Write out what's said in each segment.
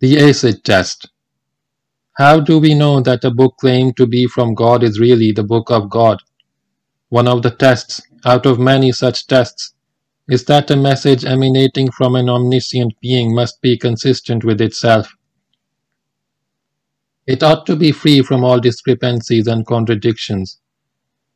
The acid test. How do we know that a book claimed to be from God is really the book of God? One of the tests, out of many such tests, is that a message emanating from an omniscient being must be consistent with itself. It ought to be free from all discrepancies and contradictions.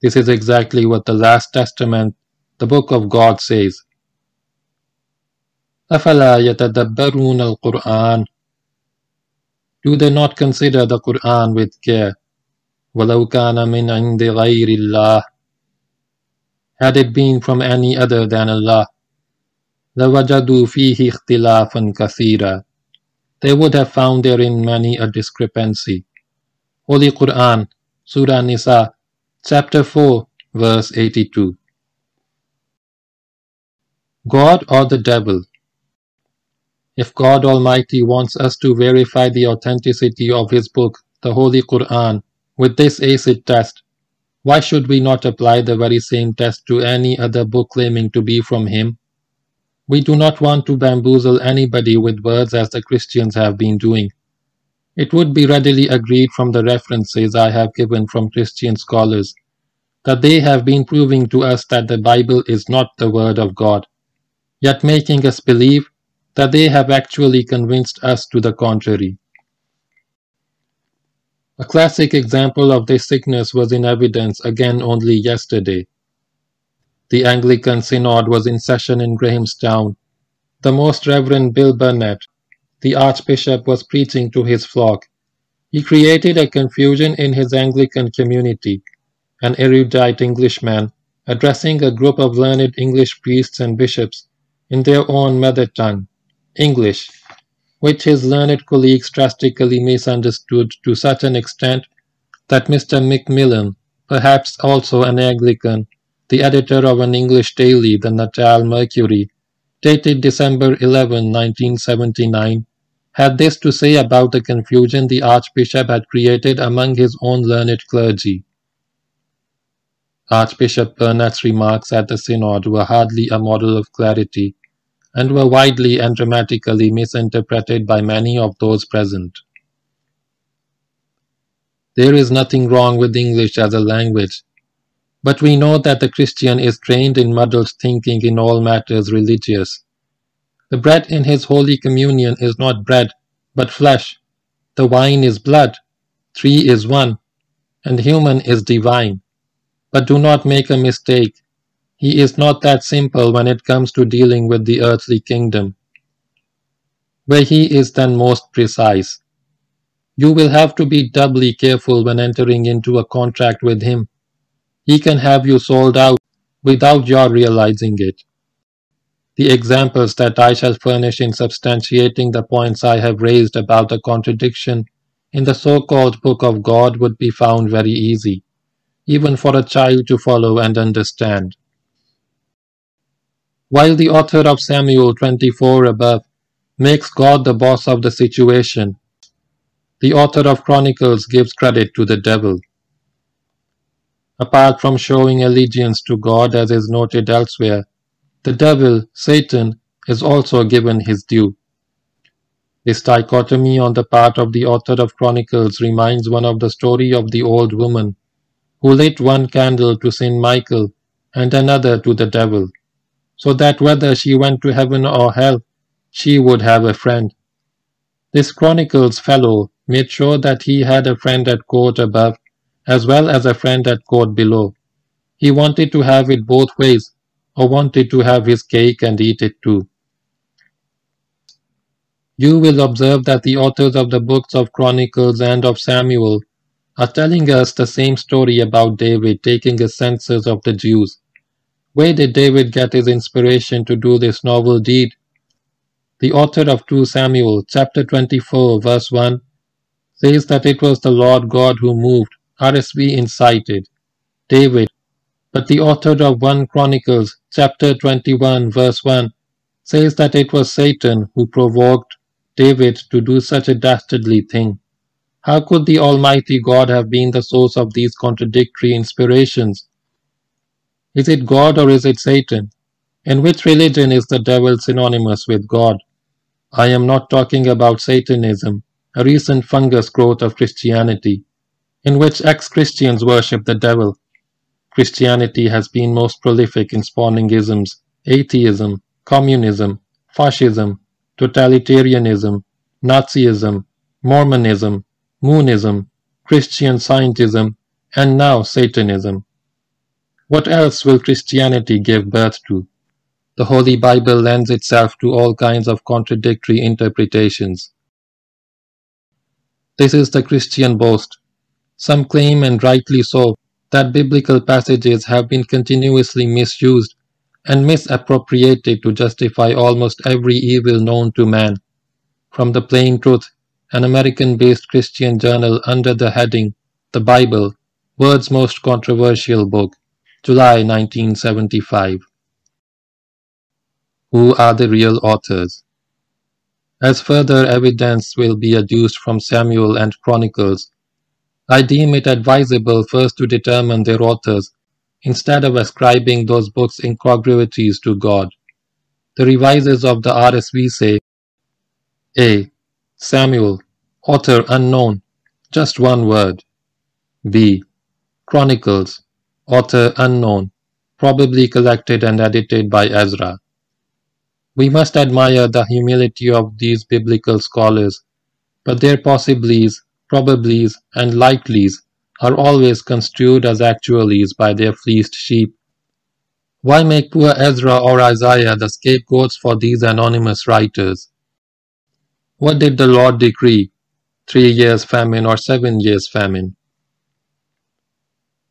This is exactly what the Last Testament, the Book of God, says. أَفَلَا يَتَدَبَّرُونَ الْقُرْآنَ Do they not consider the Quran with care? وَلَوْ كَانَ مِنْ عِنْدِ غَيْرِ اللَّهِ Had it been from any other than Allah, لَوَجَدُوا فِيهِ اخْتِلَافًا كَثِيرًا They would have found therein many a discrepancy. Holy Quran, Surah Nisa, chapter 4, verse 82. God or the Devil If God Almighty wants us to verify the authenticity of His book, the Holy Quran, with this acid test, why should we not apply the very same test to any other book claiming to be from Him? We do not want to bamboozle anybody with words as the Christians have been doing. It would be readily agreed from the references I have given from Christian scholars that they have been proving to us that the Bible is not the Word of God, yet making us believe that they have actually convinced us to the contrary. A classic example of this sickness was in evidence again only yesterday. The Anglican Synod was in session in Grahamstown. The Most Reverend Bill Burnett, the Archbishop, was preaching to his flock. He created a confusion in his Anglican community. An erudite Englishman, addressing a group of learned English priests and bishops in their own mother tongue, English, which his learned colleagues drastically misunderstood to such an extent that Mr. Macmillan, perhaps also an Anglican, the editor of an English daily, the Natal Mercury, dated December 11, 1979, had this to say about the confusion the Archbishop had created among his own learned clergy. Archbishop Burnett's remarks at the Synod were hardly a model of clarity and were widely and dramatically misinterpreted by many of those present. There is nothing wrong with English as a language, but we know that the Christian is trained in muddled thinking in all matters religious. The bread in his Holy Communion is not bread, but flesh. The wine is blood. Three is one, and human is divine. But do not make a mistake. He is not that simple when it comes to dealing with the earthly kingdom, where he is then most precise. You will have to be doubly careful when entering into a contract with him. He can have you sold out without your realizing it. The examples that I shall furnish in substantiating the points I have raised about the contradiction in the so-called Book of God would be found very easy, even for a child to follow and understand. While the author of Samuel 24 above makes God the boss of the situation, the author of Chronicles gives credit to the devil. Apart from showing allegiance to God as is noted elsewhere, the devil, Satan, is also given his due. This dichotomy on the part of the author of Chronicles reminds one of the story of the old woman who lit one candle to Saint Michael and another to the devil so that whether she went to heaven or hell, she would have a friend. This Chronicles fellow made sure that he had a friend at court above, as well as a friend at court below. He wanted to have it both ways, or wanted to have his cake and eat it too. You will observe that the authors of the books of Chronicles and of Samuel are telling us the same story about David taking a census of the Jews. Where did David get his inspiration to do this novel deed? The author of 2 Samuel, chapter 24, verse 1, says that it was the Lord God who moved, RSV incited, David. But the author of 1 Chronicles, chapter 21, verse 1, says that it was Satan who provoked David to do such a dastardly thing. How could the Almighty God have been the source of these contradictory inspirations? Is it God or is it Satan? In which religion is the devil synonymous with God? I am not talking about Satanism, a recent fungus growth of Christianity, in which ex-Christians worship the devil. Christianity has been most prolific in spawning isms, atheism, communism, fascism, totalitarianism, Nazism, Mormonism, Moonism, Christian Scientism, and now Satanism. What else will Christianity give birth to? The Holy Bible lends itself to all kinds of contradictory interpretations. This is the Christian boast. Some claim, and rightly so, that biblical passages have been continuously misused and misappropriated to justify almost every evil known to man. From the Plain Truth, an American based Christian journal under the heading The Bible, World's Most Controversial Book, July 1975. Who are the real authors? As further evidence will be adduced from Samuel and Chronicles, I deem it advisable first to determine their authors, instead of ascribing those books incongruities to God. The revisers of the RSV say A. Samuel, author unknown, just one word. B. Chronicles, author unknown, probably collected and edited by Ezra. We must admire the humility of these biblical scholars, but their possiblies, probablys, and likelys are always construed as actuallys by their fleeced sheep. Why make poor Ezra or Isaiah the scapegoats for these anonymous writers? What did the Lord decree? Three years famine or seven years famine?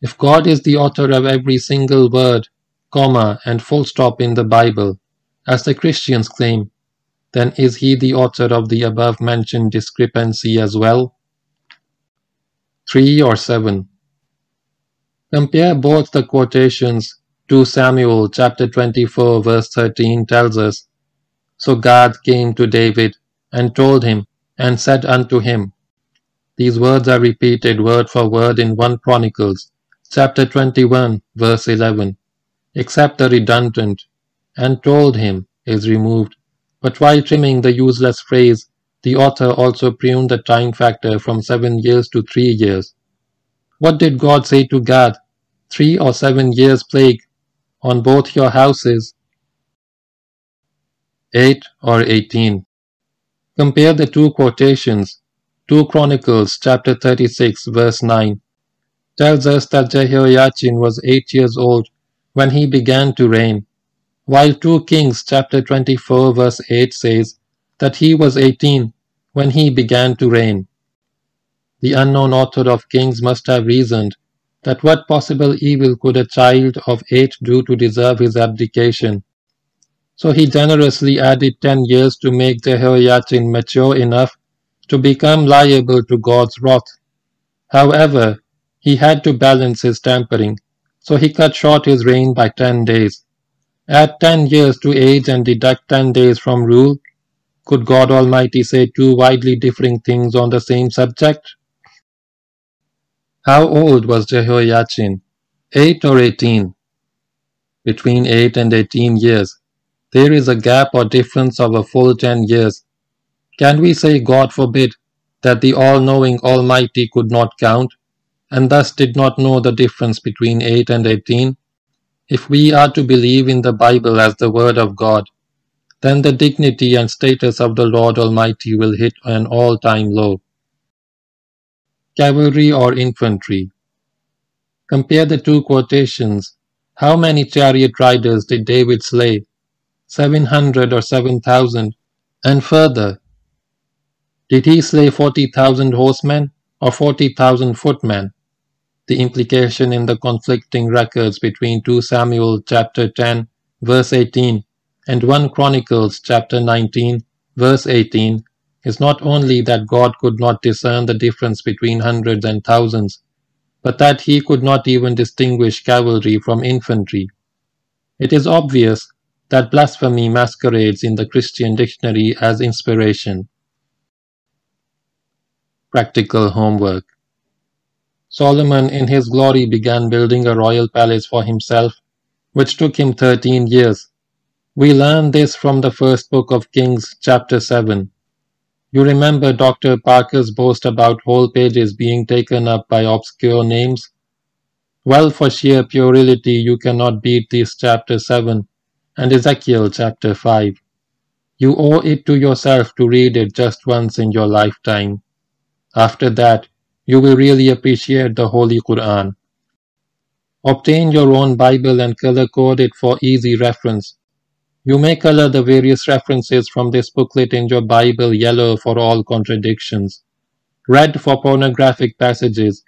If God is the author of every single word, comma, and full stop in the Bible, as the Christians claim, then is he the author of the above mentioned discrepancy as well? 3 or 7. Compare both the quotations. 2 Samuel chapter 24 verse 13 tells us, So God came to David and told him and said unto him, These words are repeated word for word in 1 Chronicles chapter 21 verse 11, except the redundant and told him is removed, but while trimming the useless phrase, the author also pruned the time factor from seven years to three years. What did God say to Gad? Three or seven years plague on both your houses. 8 or 18. Compare the two quotations. 2 Chronicles chapter 36 verse 9 tells us that Jehoiachin was 8 years old when he began to reign while 2 Kings chapter 24 verse 8 says that he was 18 when he began to reign. The unknown author of Kings must have reasoned that what possible evil could a child of 8 do to deserve his abdication. So he generously added 10 years to make Jehoiachin mature enough to become liable to God's wrath. However, he had to balance his tampering, so he cut short his reign by 10 days. Add ten years to age and deduct ten days from rule. Could God Almighty say two widely differing things on the same subject? How old was Jehoiachin? Eight or eighteen? Between eight and eighteen years. There is a gap or difference of a full ten years. Can we say, God forbid, that the all-knowing Almighty could not count, and thus did not know the difference between eight and eighteen? If we are to believe in the Bible as the Word of God, then the dignity and status of the Lord Almighty will hit an all-time low. Cavalry or infantry? Compare the two quotations. How many chariot riders did David slay? 700 or 7,000? And further, did he slay 40,000 horsemen or 40,000 footmen? The implication in the conflicting records between 2 Samuel chapter 10 verse 18 and 1 Chronicles chapter 19 verse 18 is not only that God could not discern the difference between hundreds and thousands, but that he could not even distinguish cavalry from infantry. It is obvious that blasphemy masquerades in the Christian dictionary as inspiration. Practical homework Solomon in his glory began building a royal palace for himself, which took him thirteen years. We learn this from the first book of Kings, chapter 7. You remember Dr. Parker's boast about whole pages being taken up by obscure names? Well, for sheer puerility, you cannot beat these chapter 7 and Ezekiel chapter 5. You owe it to yourself to read it just once in your lifetime. After that, you will really appreciate the Holy Quran. Obtain your own Bible and color code it for easy reference. You may color the various references from this booklet in your Bible yellow for all contradictions, red for pornographic passages,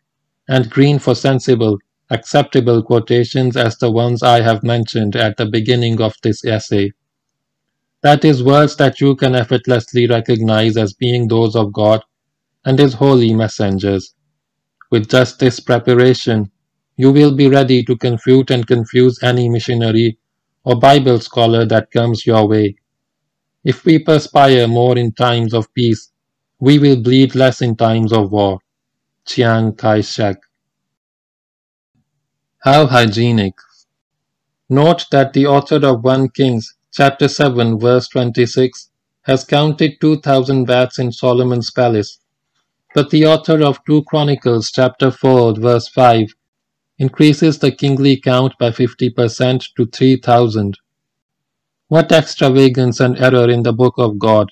and green for sensible, acceptable quotations as the ones I have mentioned at the beginning of this essay. That is, words that you can effortlessly recognize as being those of God and His holy messengers. With just this preparation, you will be ready to confute and confuse any missionary or Bible scholar that comes your way. If we perspire more in times of peace, we will bleed less in times of war. Chiang Kai-shek How hygienic. Note that the author of 1 Kings chapter 7 verse 26 has counted 2000 baths in Solomon's palace. But the author of 2 Chronicles chapter 4 verse 5 increases the kingly count by 50% to 3000. What extravagance and error in the book of God!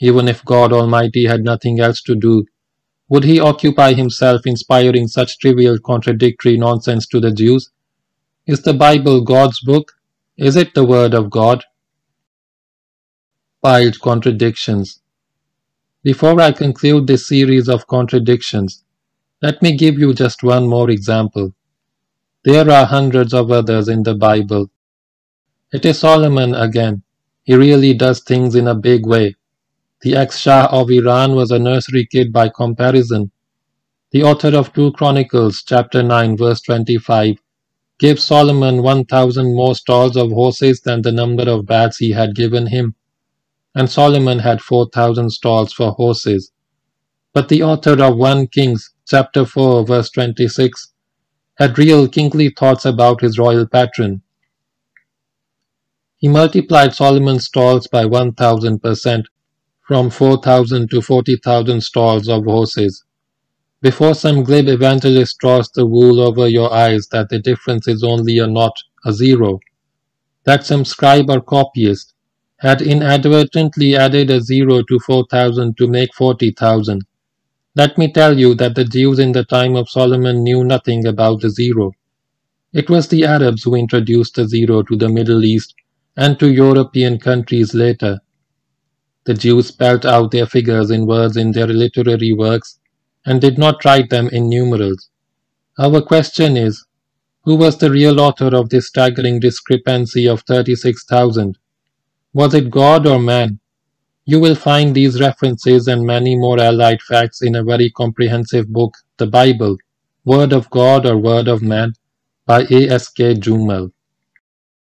Even if God Almighty had nothing else to do, would he occupy himself inspiring such trivial contradictory nonsense to the Jews? Is the Bible God's book? Is it the Word of God? Piled contradictions. Before I conclude this series of contradictions, let me give you just one more example. There are hundreds of others in the Bible. It is Solomon again. He really does things in a big way. The ex-Shah of Iran was a nursery kid by comparison. The author of 2 Chronicles chapter 9 verse 25 gave Solomon 1000 more stalls of horses than the number of baths he had given him. And Solomon had 4000 stalls for horses. But the author of 1 Kings chapter 4 verse 26 had real kingly thoughts about his royal patron. He multiplied Solomon's stalls by 1000%, from 4,000 to 40,000 stalls of horses. Before some glib evangelist draws the wool over your eyes that the difference is only a naught, a zero, that some scribe or copyist had inadvertently added a zero to 4,000 to make 40,000, let me tell you that the Jews in the time of Solomon knew nothing about the zero. It was the Arabs who introduced the zero to the Middle East and to European countries later. The Jews spelt out their figures in words in their literary works and did not write them in numerals. Our question is, who was the real author of this staggering discrepancy of 36,000? Was it God or man? You will find these references and many more allied facts in a very comprehensive book, The Bible, Word of God or Word of Man, by A. S. K. Joommal.